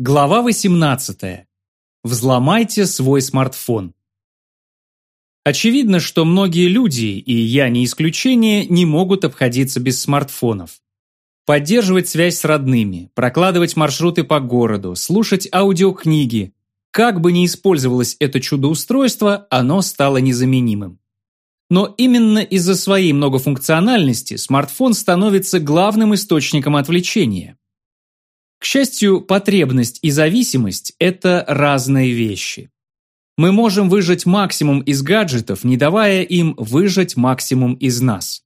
Глава 18. Взломайте свой смартфон. Очевидно, что многие люди, и я не исключение, не могут обходиться без смартфонов. Поддерживать связь с родными, прокладывать маршруты по городу, слушать аудиокниги. Как бы ни использовалось это чудо-устройство, оно стало незаменимым. Но именно из-за своей многофункциональности смартфон становится главным источником отвлечения. К счастью, потребность и зависимость – это разные вещи. Мы можем выжать максимум из гаджетов, не давая им выжать максимум из нас.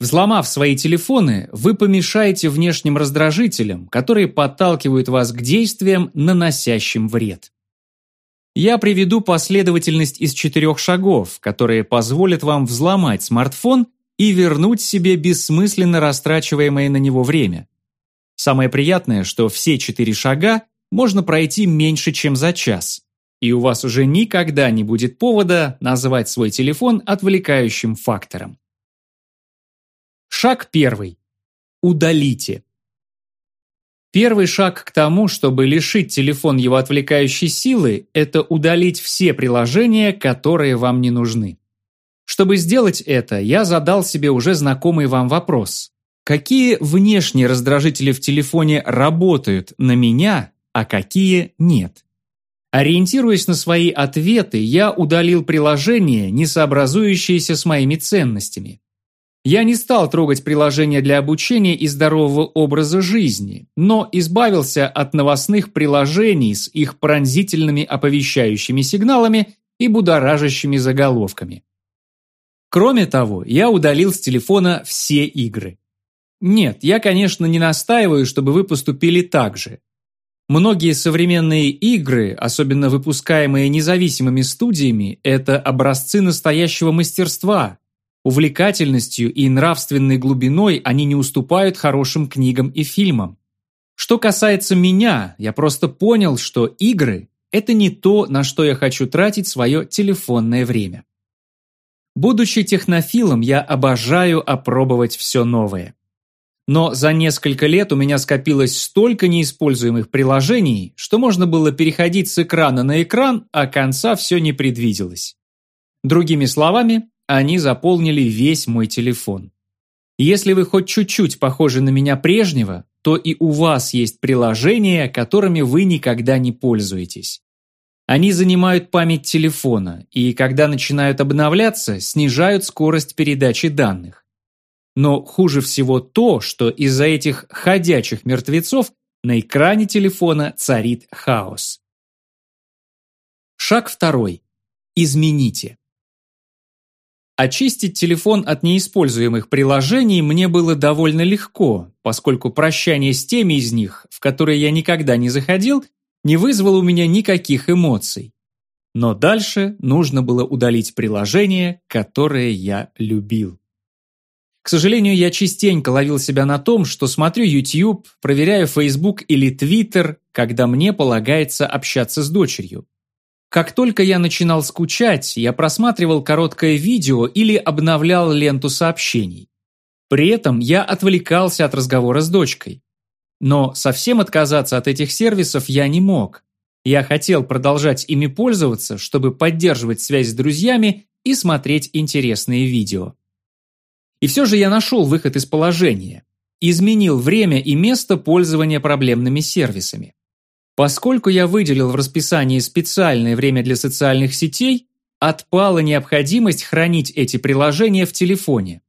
Взломав свои телефоны, вы помешаете внешним раздражителям, которые подталкивают вас к действиям, наносящим вред. Я приведу последовательность из четырех шагов, которые позволят вам взломать смартфон и вернуть себе бессмысленно растрачиваемое на него время. Самое приятное, что все четыре шага можно пройти меньше, чем за час. И у вас уже никогда не будет повода называть свой телефон отвлекающим фактором. Шаг первый. Удалите. Первый шаг к тому, чтобы лишить телефон его отвлекающей силы, это удалить все приложения, которые вам не нужны. Чтобы сделать это, я задал себе уже знакомый вам вопрос. Какие внешние раздражители в телефоне работают на меня, а какие нет? Ориентируясь на свои ответы, я удалил приложения, не сообразующиеся с моими ценностями. Я не стал трогать приложения для обучения и здорового образа жизни, но избавился от новостных приложений с их пронзительными оповещающими сигналами и будоражащими заголовками. Кроме того, я удалил с телефона все игры. Нет, я, конечно, не настаиваю, чтобы вы поступили так же. Многие современные игры, особенно выпускаемые независимыми студиями, это образцы настоящего мастерства. Увлекательностью и нравственной глубиной они не уступают хорошим книгам и фильмам. Что касается меня, я просто понял, что игры – это не то, на что я хочу тратить свое телефонное время. Будучи технофилом, я обожаю опробовать все новое. Но за несколько лет у меня скопилось столько неиспользуемых приложений, что можно было переходить с экрана на экран, а конца все не предвиделось. Другими словами, они заполнили весь мой телефон. Если вы хоть чуть-чуть похожи на меня прежнего, то и у вас есть приложения, которыми вы никогда не пользуетесь. Они занимают память телефона и, когда начинают обновляться, снижают скорость передачи данных. Но хуже всего то, что из-за этих ходячих мертвецов на экране телефона царит хаос. Шаг второй. Измените. Очистить телефон от неиспользуемых приложений мне было довольно легко, поскольку прощание с теми из них, в которые я никогда не заходил, не вызвало у меня никаких эмоций. Но дальше нужно было удалить приложения, которые я любил. К сожалению, я частенько ловил себя на том, что смотрю YouTube, проверяю Facebook или Twitter, когда мне полагается общаться с дочерью. Как только я начинал скучать, я просматривал короткое видео или обновлял ленту сообщений. При этом я отвлекался от разговора с дочкой. Но совсем отказаться от этих сервисов я не мог. Я хотел продолжать ими пользоваться, чтобы поддерживать связь с друзьями и смотреть интересные видео. И все же я нашел выход из положения. Изменил время и место пользования проблемными сервисами. Поскольку я выделил в расписании специальное время для социальных сетей, отпала необходимость хранить эти приложения в телефоне.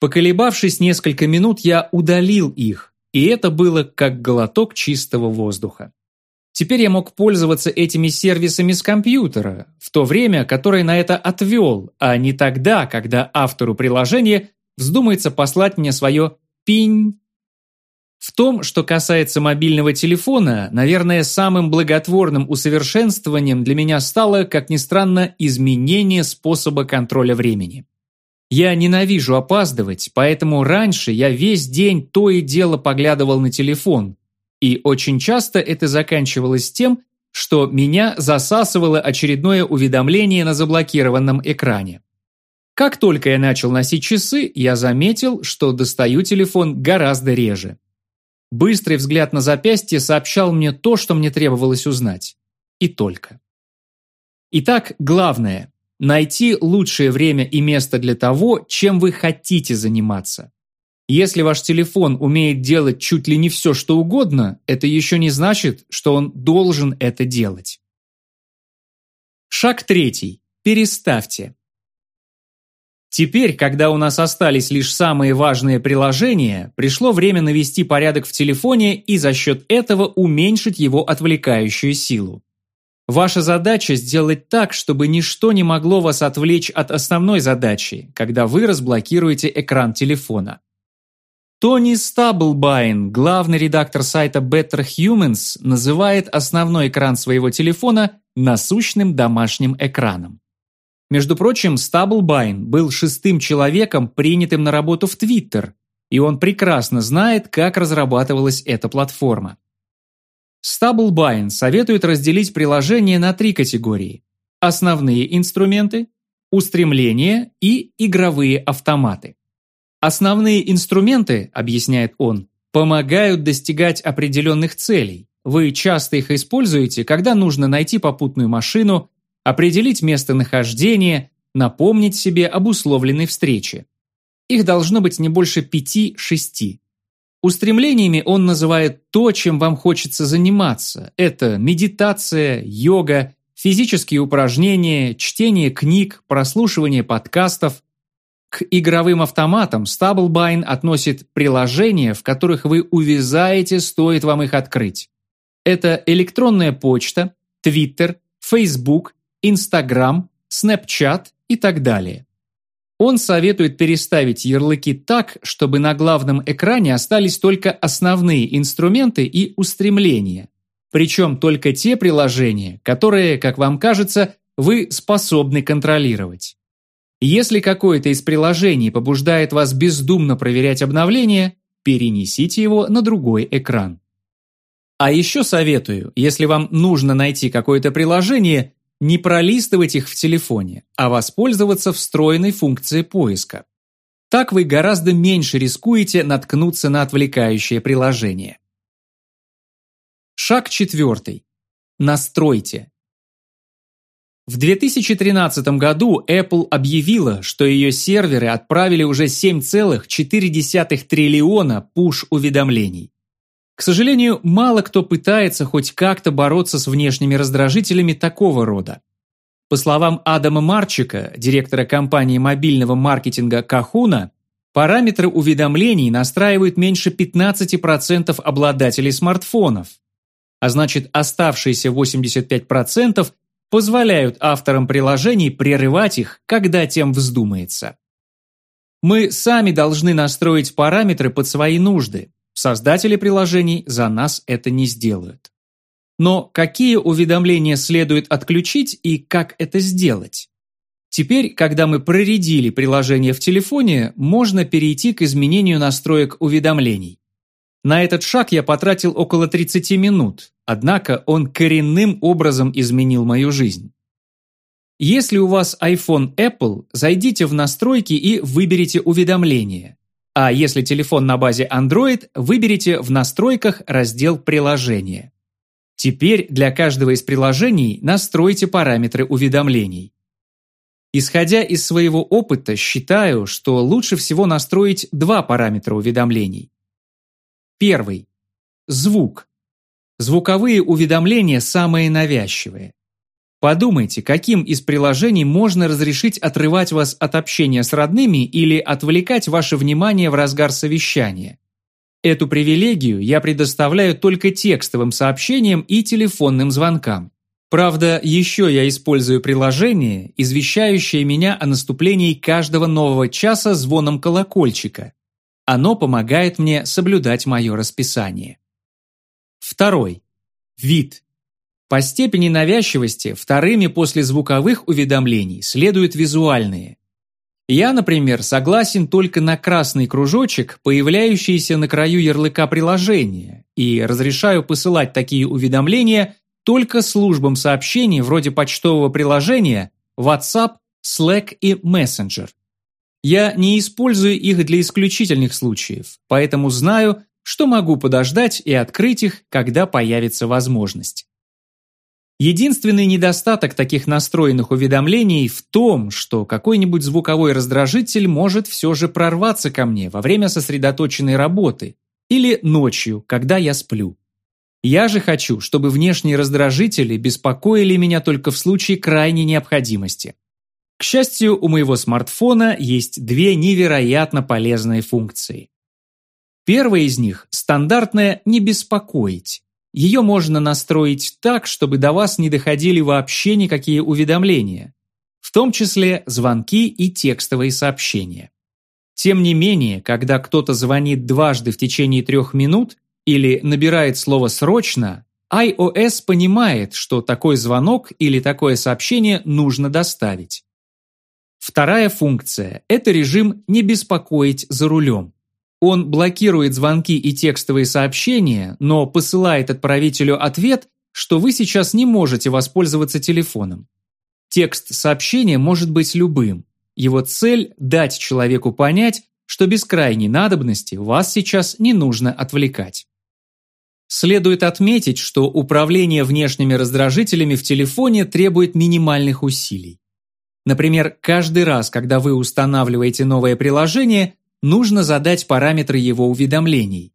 Поколебавшись несколько минут, я удалил их, и это было как глоток чистого воздуха. Теперь я мог пользоваться этими сервисами с компьютера, в то время, которое на это отвел, а не тогда, когда автору приложения вздумается послать мне свое «пинь». В том, что касается мобильного телефона, наверное, самым благотворным усовершенствованием для меня стало, как ни странно, изменение способа контроля времени. Я ненавижу опаздывать, поэтому раньше я весь день то и дело поглядывал на телефон, и очень часто это заканчивалось тем, что меня засасывало очередное уведомление на заблокированном экране. Как только я начал носить часы, я заметил, что достаю телефон гораздо реже. Быстрый взгляд на запястье сообщал мне то, что мне требовалось узнать. И только. Итак, главное – найти лучшее время и место для того, чем вы хотите заниматься. Если ваш телефон умеет делать чуть ли не все, что угодно, это еще не значит, что он должен это делать. Шаг третий. Переставьте. Теперь, когда у нас остались лишь самые важные приложения, пришло время навести порядок в телефоне и за счет этого уменьшить его отвлекающую силу. Ваша задача сделать так, чтобы ничто не могло вас отвлечь от основной задачи, когда вы разблокируете экран телефона. Тони Стаблбайн, главный редактор сайта Better Humans, называет основной экран своего телефона насущным домашним экраном. Между прочим, Стаблбайн был шестым человеком, принятым на работу в Твиттер, и он прекрасно знает, как разрабатывалась эта платформа. Стаблбайн советует разделить приложения на три категории. Основные инструменты, устремления и игровые автоматы. Основные инструменты, объясняет он, помогают достигать определенных целей. Вы часто их используете, когда нужно найти попутную машину определить местонахождение, напомнить себе об условленной встрече. Их должно быть не больше пяти-шести. Устремлениями он называет то, чем вам хочется заниматься. Это медитация, йога, физические упражнения, чтение книг, прослушивание подкастов. К игровым автоматам Stablebine относит приложения, в которых вы увязаете, стоит вам их открыть. Это электронная почта, Twitter, Facebook Instagram, Snapchat и так далее. Он советует переставить ярлыки так, чтобы на главном экране остались только основные инструменты и устремления. Причем только те приложения, которые, как вам кажется, вы способны контролировать. Если какое-то из приложений побуждает вас бездумно проверять обновления, перенесите его на другой экран. А еще советую, если вам нужно найти какое-то приложение, не пролистывать их в телефоне, а воспользоваться встроенной функцией поиска. Так вы гораздо меньше рискуете наткнуться на отвлекающее приложение. Шаг четвертый. Настройте. В 2013 году Apple объявила, что ее серверы отправили уже 7,4 триллиона пуш-уведомлений. К сожалению, мало кто пытается хоть как-то бороться с внешними раздражителями такого рода. По словам Адама Марчика, директора компании мобильного маркетинга Kahuna, параметры уведомлений настраивают меньше 15% обладателей смартфонов. А значит, оставшиеся 85% позволяют авторам приложений прерывать их, когда тем вздумается. Мы сами должны настроить параметры под свои нужды, Создатели приложений за нас это не сделают. Но какие уведомления следует отключить и как это сделать? Теперь, когда мы проредили приложение в телефоне, можно перейти к изменению настроек уведомлений. На этот шаг я потратил около 30 минут, однако он коренным образом изменил мою жизнь. Если у вас iPhone Apple, зайдите в настройки и выберите уведомления. А если телефон на базе Android, выберите в настройках раздел «Приложения». Теперь для каждого из приложений настройте параметры уведомлений. Исходя из своего опыта, считаю, что лучше всего настроить два параметра уведомлений. Первый. Звук. Звуковые уведомления самые навязчивые. Подумайте, каким из приложений можно разрешить отрывать вас от общения с родными или отвлекать ваше внимание в разгар совещания. Эту привилегию я предоставляю только текстовым сообщениям и телефонным звонкам. Правда, еще я использую приложение, извещающее меня о наступлении каждого нового часа звоном колокольчика. Оно помогает мне соблюдать мое расписание. Второй. Вид. По степени навязчивости вторыми после звуковых уведомлений следуют визуальные. Я, например, согласен только на красный кружочек, появляющийся на краю ярлыка приложения, и разрешаю посылать такие уведомления только службам сообщений вроде почтового приложения, WhatsApp, Slack и Messenger. Я не использую их для исключительных случаев, поэтому знаю, что могу подождать и открыть их, когда появится возможность. Единственный недостаток таких настроенных уведомлений в том, что какой-нибудь звуковой раздражитель может все же прорваться ко мне во время сосредоточенной работы или ночью, когда я сплю. Я же хочу, чтобы внешние раздражители беспокоили меня только в случае крайней необходимости. К счастью, у моего смартфона есть две невероятно полезные функции. Первая из них – стандартная «не беспокоить». Ее можно настроить так, чтобы до вас не доходили вообще никакие уведомления, в том числе звонки и текстовые сообщения. Тем не менее, когда кто-то звонит дважды в течение трех минут или набирает слово «срочно», iOS понимает, что такой звонок или такое сообщение нужно доставить. Вторая функция – это режим «не беспокоить за рулем». Он блокирует звонки и текстовые сообщения, но посылает отправителю ответ, что вы сейчас не можете воспользоваться телефоном. Текст сообщения может быть любым. Его цель – дать человеку понять, что без крайней надобности вас сейчас не нужно отвлекать. Следует отметить, что управление внешними раздражителями в телефоне требует минимальных усилий. Например, каждый раз, когда вы устанавливаете новое приложение, нужно задать параметры его уведомлений.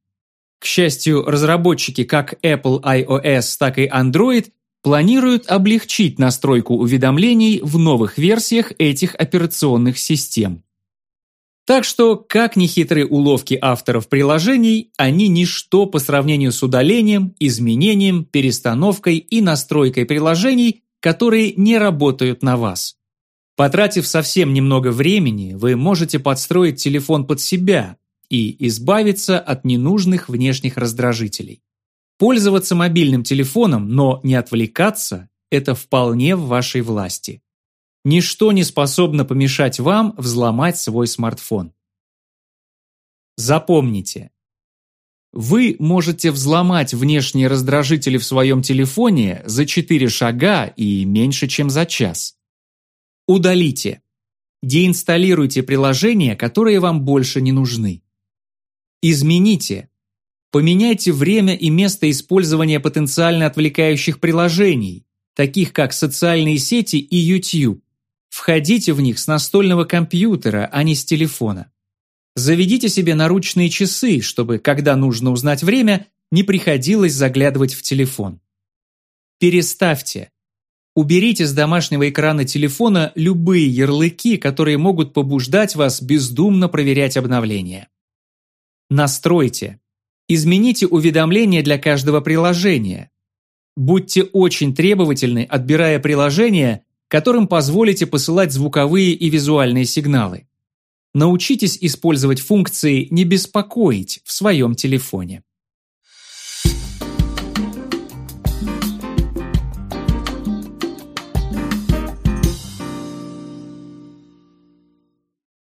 К счастью, разработчики как Apple iOS, так и Android планируют облегчить настройку уведомлений в новых версиях этих операционных систем. Так что, как ни хитрые уловки авторов приложений, они ничто по сравнению с удалением, изменением, перестановкой и настройкой приложений, которые не работают на вас. Потратив совсем немного времени, вы можете подстроить телефон под себя и избавиться от ненужных внешних раздражителей. Пользоваться мобильным телефоном, но не отвлекаться – это вполне в вашей власти. Ничто не способно помешать вам взломать свой смартфон. Запомните, вы можете взломать внешние раздражители в своем телефоне за 4 шага и меньше, чем за час. Удалите. Деинсталируйте приложения, которые вам больше не нужны. Измените. Поменяйте время и место использования потенциально отвлекающих приложений, таких как социальные сети и YouTube. Входите в них с настольного компьютера, а не с телефона. Заведите себе наручные часы, чтобы, когда нужно узнать время, не приходилось заглядывать в телефон. Переставьте. Уберите с домашнего экрана телефона любые ярлыки, которые могут побуждать вас бездумно проверять обновления. Настройте. Измените уведомления для каждого приложения. Будьте очень требовательны, отбирая приложения, которым позволите посылать звуковые и визуальные сигналы. Научитесь использовать функции «не беспокоить» в своем телефоне.